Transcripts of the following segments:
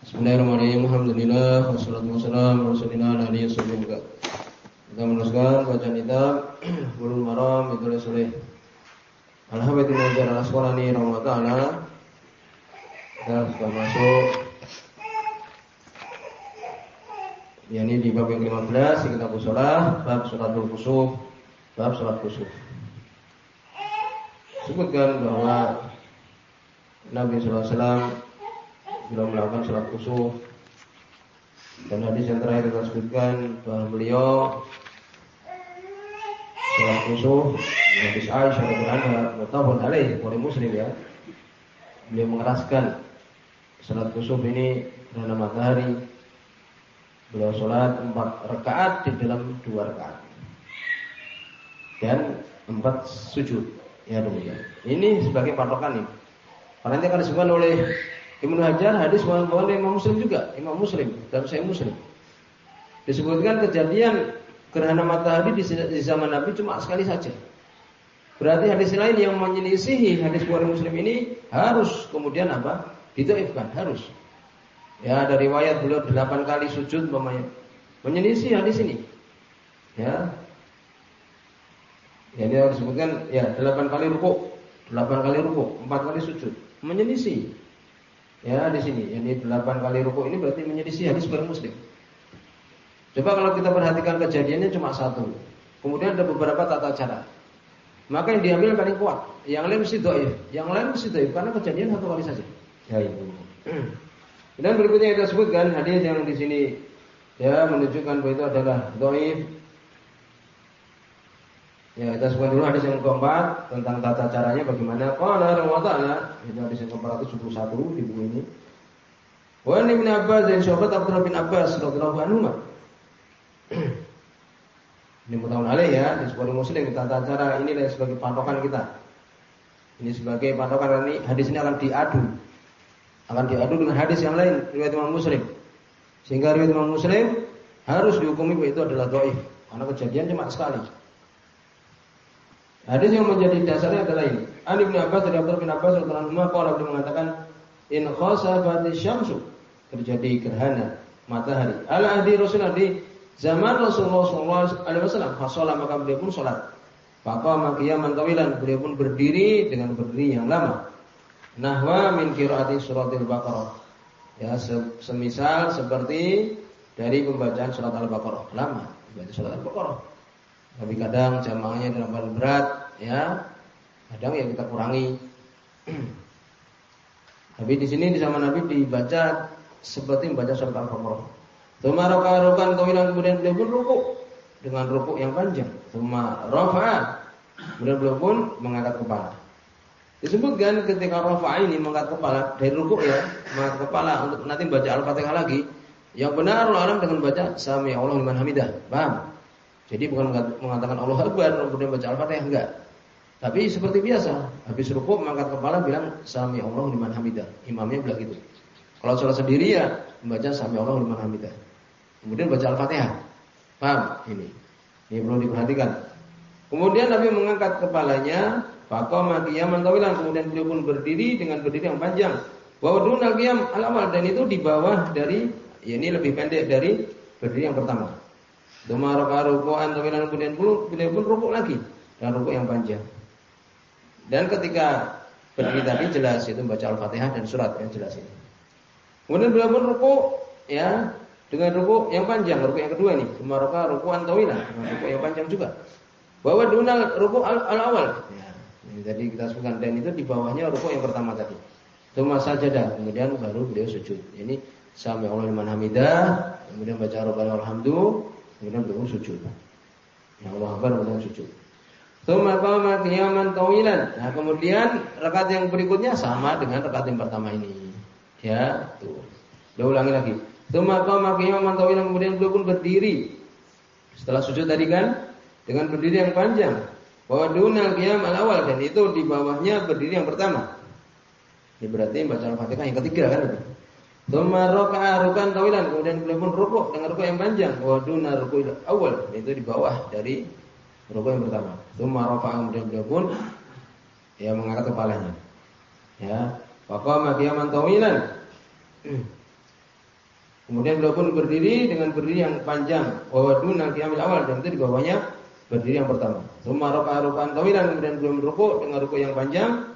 Bismillahirrahmanirrahim. Alhamdulillah wassalatu wassalamu ala rasulillah alihi wasallam. Kita meneruskan bacaan kita Bulul Maram itu oleh Alhamdulillah Jalan Asqalani rahimahullah taala. Kita sudah masuk Ya ini di bab yang 15 kita sholat, bab sholatul kusuf, bab sholat kusuf. Sebutkan bahwa Nabi SAW sudah melakukan sholat kusuf dan hadis yang terakhir kita sebutkan bahwa beliau sholat kusuf hadis Aisyah radhiyallahu mutafun alaih oleh Muslim ya beliau mengeraskan sholat kusuf ini karena matahari Beliau sholat empat rakaat di dalam dua rakaat dan empat sujud. Ya demikian. Ini sebagai patokan nih. Karena nanti akan disebutkan oleh Ibnu Hajar hadis oleh Imam Muslim juga, Imam Muslim dan saya Muslim. Disebutkan kejadian gerhana matahari di zaman Nabi cuma sekali saja. Berarti hadis lain yang menyelisihi hadis Bukhari Muslim ini harus kemudian apa? Ditaifkan, harus. Ya, ada riwayat beliau delapan kali sujud umpamanya. Menyelisih hadis ini. Ya. Ya, ini harus disebutkan ya delapan kali ruku, delapan kali ruku, empat kali sujud. Menyelisih. Ya, di sini. Ini delapan kali ruku ini berarti menyelisih hadis Bukhari Muslim. Coba kalau kita perhatikan kejadiannya cuma satu. Kemudian ada beberapa tata cara. Maka yang diambil paling kuat. Yang lain mesti doif. Yang lain mesti doif karena kejadian satu kali saja. Ya itu. Dan berikutnya kita sebutkan hadis yang di sini ya menunjukkan bahwa itu adalah doif. Ya, kita sebutkan dulu hadis yang keempat tentang tata caranya bagaimana. Qala Allah Ta'ala, itu hadis yang ke-471 di buku ini. Wa Ibn Abbas dan sahabat Abdullah bin Abbas radhiyallahu anhu. Ini mutawun alaih ya, di sebuah muslim tata cara ini sebagai patokan kita. Ini sebagai patokan ini hadis ini akan diadu akan diadu dengan hadis yang lain riwayat Imam Muslim. Sehingga riwayat Imam Muslim harus dihukumi bahwa itu adalah dhaif karena kejadian cuma sekali. Hadis yang menjadi dasarnya adalah ini. An Ibnu Abbas dari Abdullah bin Abbas radhiyallahu anhu qala beliau mengatakan in khasafati syamsu terjadi gerhana matahari. Ala ahdi Rasulullah di zaman Rasulullah sallallahu alaihi wasallam fasolah maka beliau pun salat. Maka qiyaman tawilan beliau pun berdiri dengan berdiri yang lama. Nahwa min qiraati suratil Baqarah. Ya, semisal seperti dari pembacaan surat Al-Baqarah. Lama baca surat Al-Baqarah. Tapi kadang jamaahnya dalam berat, ya. Kadang ya kita kurangi. Tapi di sini di zaman Nabi dibaca seperti membaca surat Al-Baqarah. Tsumma raka'a tawilan kemudian beliau pun ruku dengan ruku yang panjang. Tsumma rafa'a kemudian beliau pun mengangkat kepala. Disebutkan ketika Rafa ini mengangkat kepala dari rukuk ya, mengangkat kepala untuk nanti baca Al-Fatihah lagi. Yang benar orang dengan baca Sami Allah liman hamidah. Paham? Jadi bukan mengatakan Allah Akbar kemudian baca Al-Fatihah enggak. Tapi seperti biasa, habis rukuk mengangkat kepala bilang Sami Allah liman hamidah. Imamnya bilang gitu. Kalau sholat sendiri ya membaca Sami Allah liman hamidah. Kemudian baca Al-Fatihah. Paham? Ini. Ini perlu diperhatikan. Kemudian Nabi mengangkat kepalanya Faqama qiyaman tawilan kemudian beliau pun berdiri dengan berdiri yang panjang. Wa dunal qiyam al awal dan itu di bawah dari ya ini lebih pendek dari berdiri yang pertama. Duma ruku'an tawilan kemudian beliau pun rukuk lagi dan rukuk yang panjang. Dan ketika berdiri tadi jelas itu membaca Al-Fatihah dan surat yang jelas ini. Kemudian beliau pun rukuk ya dengan rukuk yang panjang, rukuk yang kedua ini. Ruku'an tawilan, dengan rukuk yang panjang juga. Bahwa dunal rukuk al-awal. Ya. Jadi kita sebutkan dan itu di bawahnya rukuk yang pertama tadi. Cuma sajadah, kemudian baru beliau sujud. Ini sami Allah liman hamidah, kemudian baca rabbana alhamdu, kemudian beliau sujud. Ya Allah akbar kemudian sujud. Tsumma qama qiyaman tawilan. Nah, kemudian rakaat yang berikutnya sama dengan rakaat yang pertama ini. Ya, tuh. Dia ulangi lagi. Tsumma qama qiyaman tawilan kemudian beliau pun berdiri. Setelah sujud tadi kan dengan berdiri yang panjang. Bahwa dunal qiyam al awal dan itu di bawahnya berdiri yang pertama. Ini berarti baca Al-Fatihah yang ketiga kan itu. Tsumma rukan tawilan kemudian beliau pun rukuk dengan rukuk yang panjang. Wa duna rukuk awal itu di bawah dari rukuk yang pertama. Tsumma rafa'a kemudian beliau pun ya mengangkat kepalanya. Ya, faqama qiyaman tawilan. Kemudian beliau pun berdiri dengan berdiri yang panjang. Wawadun nanti ambil awal dan itu di bawahnya berdiri yang pertama. Semua rokaat rokaan tawilan kemudian belum rukuk dengan rukuk yang panjang.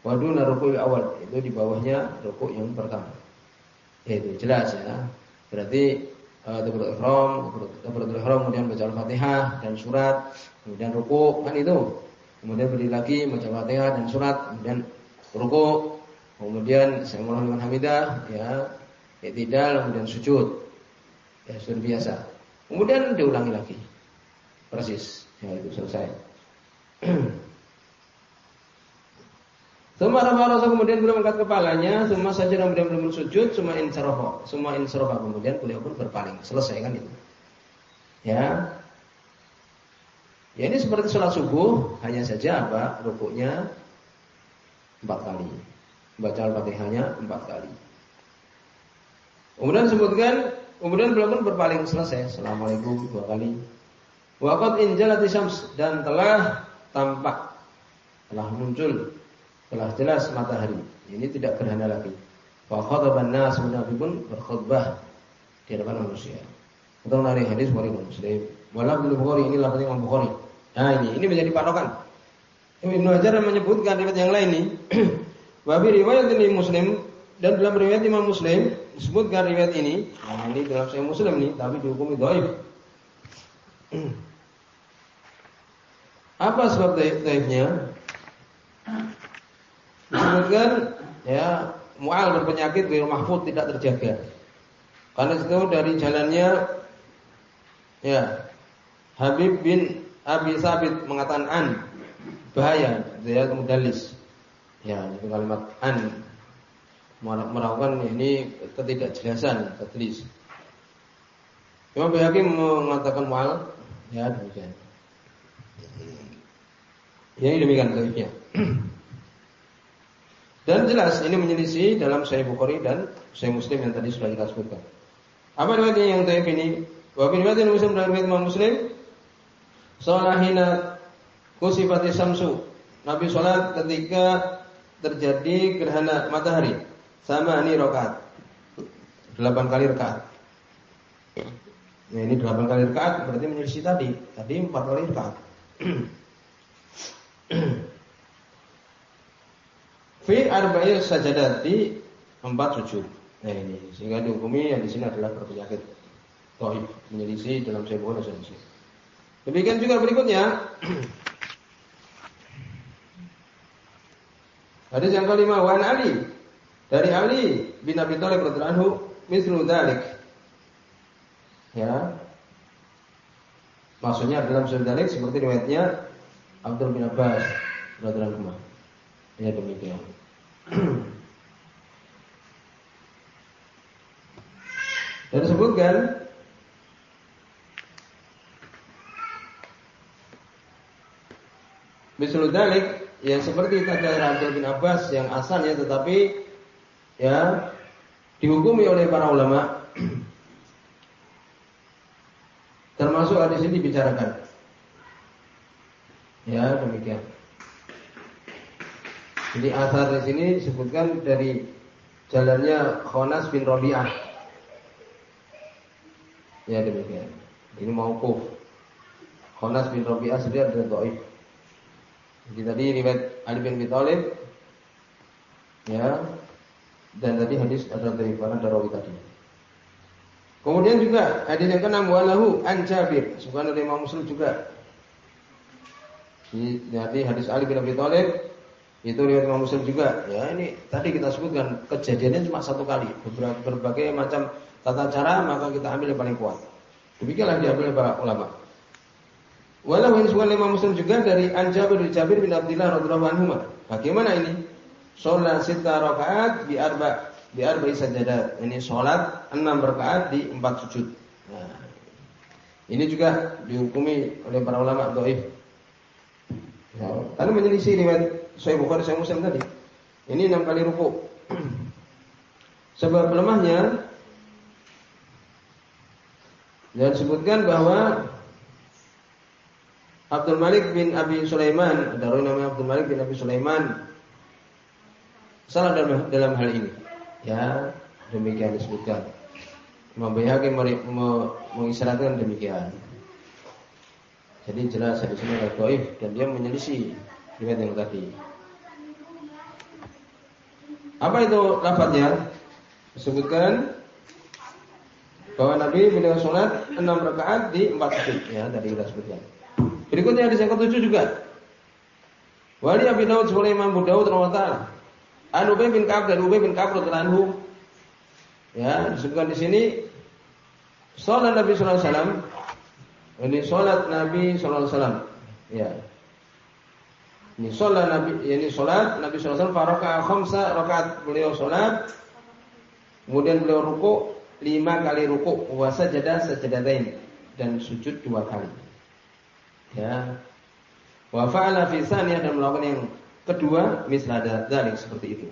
Wadun rukuk awal itu di bawahnya rukuk yang pertama. Ya, itu jelas ya. Berarti takbiratul ihram, takbiratul ihram kemudian baca Al-Fatihah dan surat, kemudian rukuk kan itu. Kemudian berdiri lagi baca Al-Fatihah dan surat, kemudian rukuk, kemudian saya mulai dengan hamidah ya Iktidal kemudian sujud. Ya, sujud biasa. Kemudian diulangi lagi. Persis. Ya, itu selesai. Semua Rasul kemudian beliau mengangkat kepalanya, semua saja kemudian beliau sujud, semua insarafa, semua insarafa kemudian beliau pun berpaling. Selesai kan itu. Ya. Ya ini seperti sholat subuh, hanya saja apa? Rukuknya empat kali. Baca al-fatihahnya empat kali. Kemudian sebutkan, kemudian beliau pun berpaling selesai. Assalamualaikum dua kali. Waqat injalati syams dan telah tampak, telah muncul, telah jelas matahari. Ini tidak gerhana lagi. Wa khataban nas Nabi pun berkhutbah di hadapan manusia. Untuk nari hadis Bukhari Muslim. Walau bin Bukhari ini lafaz Imam Bukhari. Nah ini ini menjadi patokan. Ibnu Hajar menyebutkan riwayat yang lain ini. Wabi riwayat ini Muslim dan dalam riwayat Imam Muslim disebutkan riwayat ini, nah ini dalam saya Muslim nih, tapi dihukumi dhaif. Apa sebab dhaifnya? Disebutkan ya mual berpenyakit di mahfud tidak terjaga. Karena itu dari jalannya ya Habib bin Abi Sabit mengatakan an bahaya dia mudallis. Ya, itu kalimat an melakukan ini ketidakjelasan tadlis. Imam Bayhaqi mengatakan mual ya demikian. Ya demikian dhaifnya. Dan jelas ini menyelisih dalam Sahih Bukhari dan Sahih Muslim yang tadi sudah kita sebutkan. Apa riwayatnya yang dhaif ini? Wa fi riwayat Muslim dan riwayat Imam Muslim Salahina kusifati samsu. Nabi sholat ketika terjadi gerhana matahari sama ini rokaat. Delapan kali rokaat. Nah ini delapan kali rokaat berarti menyelisih tadi. Tadi empat kali rokaat. Fi arba'il sajadati empat sujud. Nah ini sehingga dihukumi yang di sini adalah berpenyakit tohib menyelisih dalam sebuah selisih. Demikian juga berikutnya. Hadis yang kelima Wan Ali dari Ali bin Abi Thalib radhiyallahu anhu mislu dzalik. Ya. Maksudnya dalam surat dzalik seperti riwayatnya Abdul bin Abbas radhiyallahu anhu. Ya demikian. Dan disebutkan Mislu dalik yang seperti tadi Abdul bin Abbas yang asalnya tetapi ya dihukumi oleh para ulama. Termasuk hadis ini dibicarakan. Ya demikian jadi asar di sini disebutkan dari jalannya Khonas bin Rabi'ah. Ya demikian. Ini mauquf. Khonas bin Rabi'ah sendiri adalah dhaif. Jadi tadi riwayat Ali bin Abi ya dan tadi hadis adalah dari para darawi tadi. Kemudian juga hadis yang keenam walahu an Jabir, subhanahu Imam Muslim juga. Jadi hadis Ali bin Abi Thalib itu riwayat Imam Muslim juga. Ya ini tadi kita sebutkan kejadiannya cuma satu kali, berbagai, berbagai macam tata cara maka kita ambil yang paling kuat. Demikianlah diambil para ulama. Walau sebuah Imam Muslim juga dari An Jabir bin Jabir bin Abdullah radhiyallahu anhu. Bagaimana ini? Sholat sita rakaat di arba di arba sajadat. Ini sholat enam rakaat di empat sujud. Nah, ini juga dihukumi oleh para ulama doif. Ya, karena menyelisih riwayat Sahih Bukhari Sahih Muslim tadi. Ini enam kali ruku. Sebab lemahnya dan sebutkan bahwa Abdul Malik bin Abi Sulaiman, ada namanya Abdul Malik bin Abi Sulaiman salah dalam, dalam hal ini. Ya, demikian disebutkan. Imam Bayhaqi mengisyaratkan demikian. Jadi jelas hadis ini doif dan dia menyelisih riwayat yang tadi. Apa itu lafadznya? Disebutkan bahwa Nabi beliau sholat enam rakaat di empat sujud ya tadi kita sebutkan. Berikutnya hadis yang ketujuh juga. Wali Abi Daud sebagai Imam Abu Daud radhiyallahu An Ubay bin Ka'ab dan Ubay bin Ka'ab radhiyallahu Ya, disebutkan di sini salat Nabi sallallahu alaihi wasallam ini salat Nabi sallallahu alaihi wasallam. Ya. Ini salat Nabi ini salat Nabi sallallahu alaihi wasallam khamsa rakaat beliau salat kemudian beliau ruku lima kali ruku wa sajada sajadatain dan sujud dua kali. Ya. Wa fa'ala fi saniyah dan melakukan yang kedua misalnya dzalik seperti itu.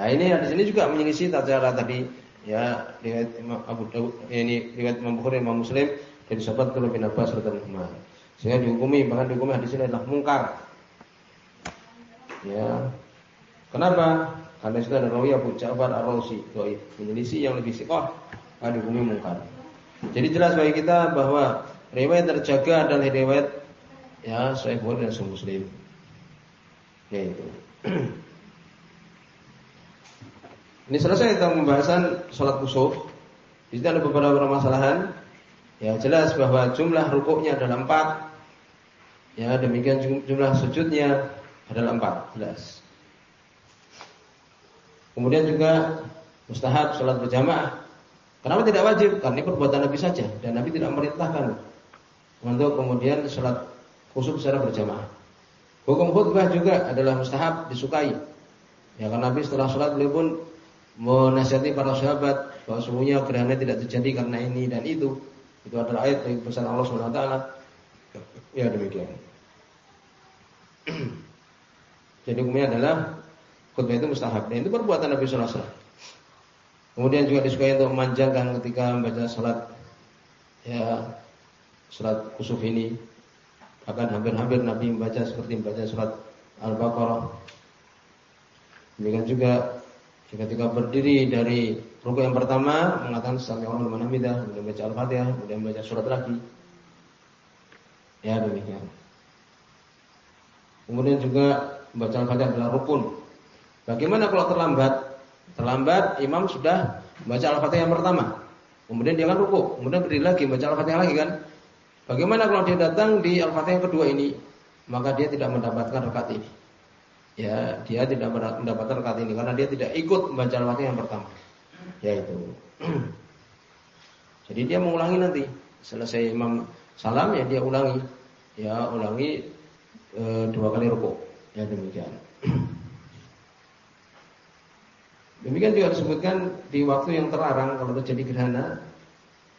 Nah ini di sini juga menyelisih tata tadi ya riwayat Imam Abu Dawud ini riwayat Imam Bukhari Imam Muslim dari sahabat Abdullah bin Abbas radhiyallahu Sehingga dihukumi bahkan dihukumi hadis ini adalah mungkar. Ya. Kenapa? Karena sudah ada rawi Abu Ja'far Ar-Rausi. Menyelisih yang lebih sikoh ada dihukumi mungkar. Jadi jelas bagi kita bahwa riwayat terjaga adalah riwayat ya Sahih Bukhari dan Sahih Muslim. Ya itu. Ini selesai tentang pembahasan sholat kusuf. Di sini ada beberapa permasalahan. Ya jelas bahwa jumlah rukuknya adalah empat. Ya demikian jumlah sujudnya adalah empat. Jelas. Kemudian juga mustahab sholat berjamaah. Kenapa tidak wajib? Karena ini perbuatan Nabi saja dan Nabi tidak merintahkan untuk kemudian sholat khusus secara berjamaah. Hukum khutbah juga adalah mustahab disukai. Ya karena Nabi setelah sholat beliau pun menasihati para sahabat bahwa semuanya gerhana tidak terjadi karena ini dan itu. Itu adalah ayat dari pesan Allah Subhanahu wa taala. Ya demikian. Jadi hukumnya adalah khutbah itu mustahab. Dan itu perbuatan Nabi sallallahu. Kemudian juga disukai untuk memanjangkan ketika membaca salat ya salat kusuf ini. Bahkan hampir-hampir Nabi membaca seperti membaca surat Al-Baqarah. Demikian juga Ketika berdiri dari rukuk yang pertama mengatakan sami Allah liman hamidah, kemudian baca Al-Fatihah, kemudian baca surat lagi. Ya demikian. Kemudian juga baca Al-Fatihah adalah rukun. Bagaimana kalau terlambat? Terlambat imam sudah baca Al-Fatihah yang pertama. Kemudian dia akan rukuk, kemudian berdiri lagi baca Al-Fatihah lagi kan? Bagaimana kalau dia datang di Al-Fatihah yang kedua ini? Maka dia tidak mendapatkan rakaat ini ya dia tidak mendapatkan rakaat ini karena dia tidak ikut membaca al-fatihah yang pertama. Yaitu. Jadi dia mengulangi nanti selesai imam salam ya dia ulangi. Ya ulangi e, dua kali rukuk. Ya demikian. Demikian juga disebutkan di waktu yang terlarang kalau terjadi gerhana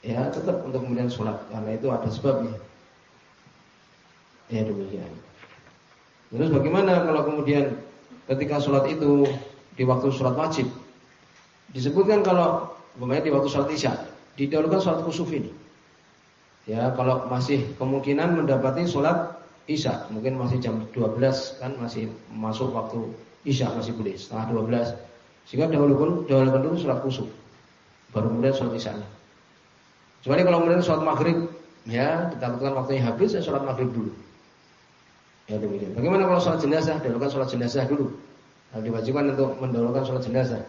ya tetap untuk kemudian sholat karena itu ada sebabnya. Ya demikian. Terus bagaimana kalau kemudian ketika sholat itu di waktu sholat wajib disebutkan kalau umpamanya di waktu sholat isya didahulukan sholat kusuf ini. Ya kalau masih kemungkinan mendapati sholat isya mungkin masih jam 12 kan masih masuk waktu isya masih boleh setengah 12 sehingga dahulukan dahulukan dulu sholat kusuf baru kemudian sholat isyanya. Kecuali kalau kemudian sholat maghrib ya kita lakukan waktunya habis ya sholat maghrib dulu. Ya demikian. Bagaimana kalau sholat jenazah? Dahulukan sholat jenazah dulu. Nah, diwajibkan untuk mendahulukan sholat jenazah.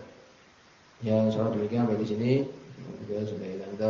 Ya, sholat demikian bagi sini. Ya, sudah kita